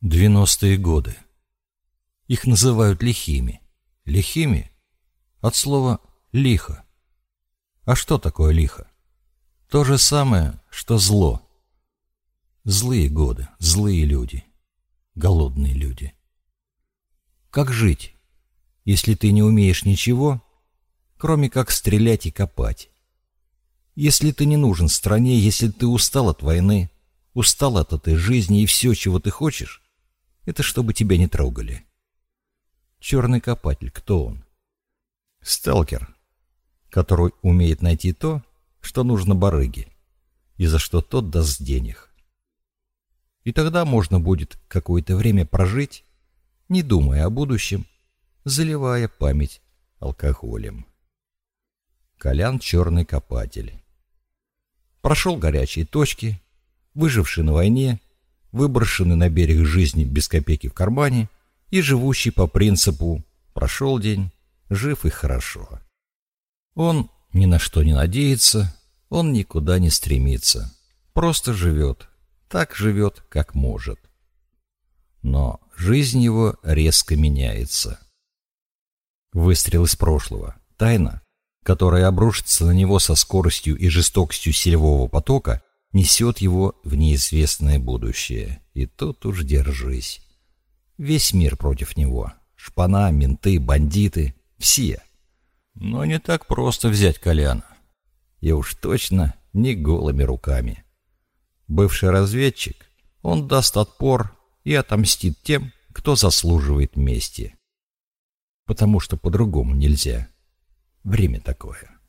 Девяностые годы. Их называют лихими. Лихими? От слова «лихо». А что такое лихо? То же самое, что зло. Злые годы, злые люди, голодные люди. Как жить, если ты не умеешь ничего, кроме как стрелять и копать? Если ты не нужен стране, если ты устал от войны, устал от этой жизни и все, чего ты хочешь, это чтобы тебя не трогали. Черный копатель, кто он? Сталкер, который умеет найти то, что нужно барыге, и за что тот даст денег. И тогда можно будет какое-то время прожить, не думая о будущем, заливая память алкоголем. Колян черный копатель. Прошел горячие точки, выживший на войне, выброшенный на берег жизни без копейки в кармане и живущий по принципу «прошел день, жив и хорошо». Он ни на что не надеется, он никуда не стремится, просто живет, так живет, как может. Но жизнь его резко меняется. Выстрел из прошлого, тайна, которая обрушится на него со скоростью и жестокостью силового потока, несет его в неизвестное будущее. И тут уж держись. Весь мир против него. Шпана, менты, бандиты. Все. Но не так просто взять Коляна. И уж точно не голыми руками. Бывший разведчик, он даст отпор и отомстит тем, кто заслуживает мести. Потому что по-другому нельзя. Время такое.